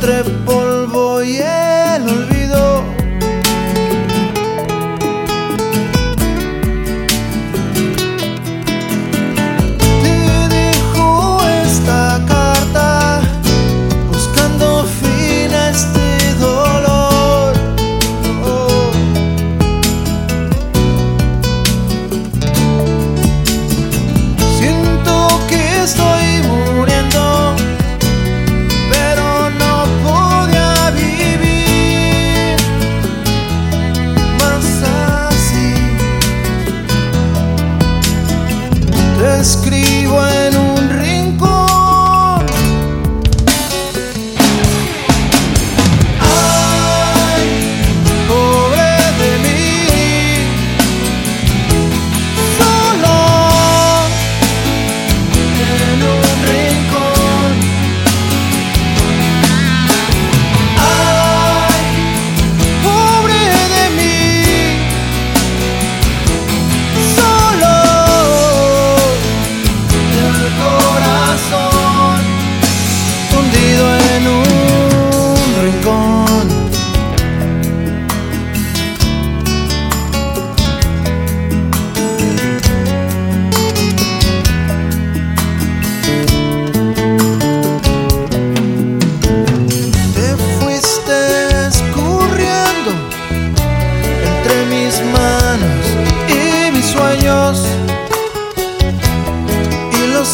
entre polvo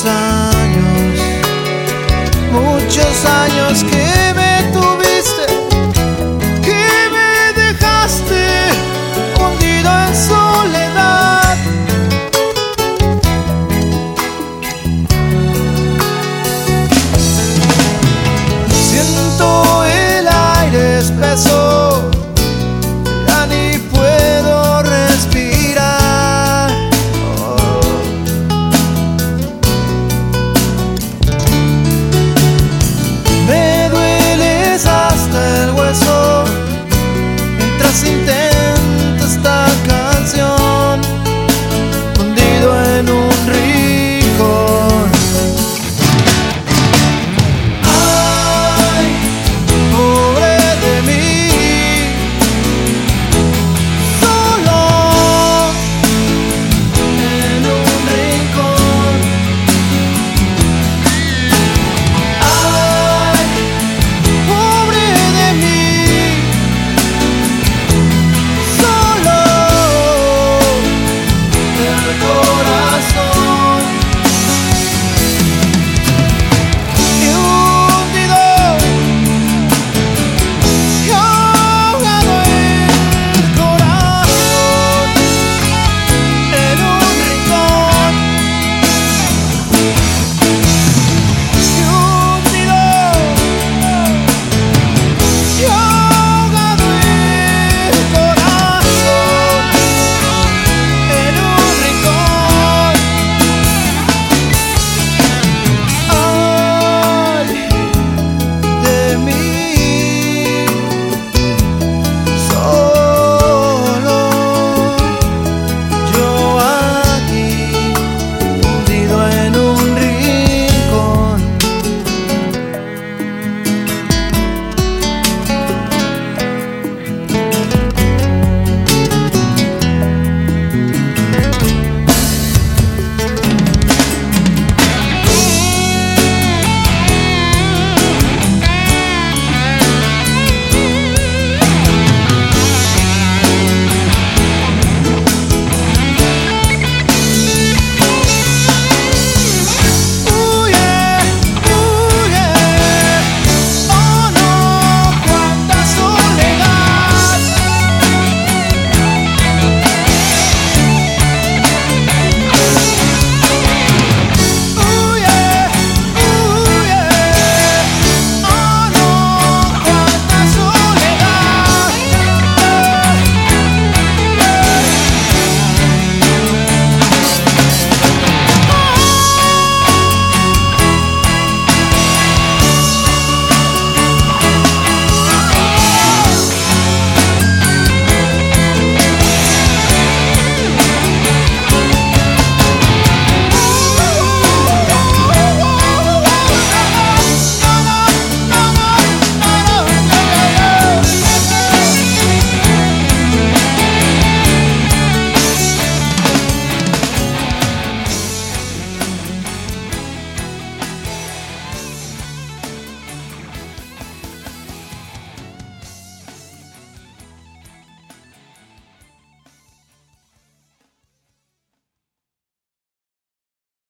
años, muchos años que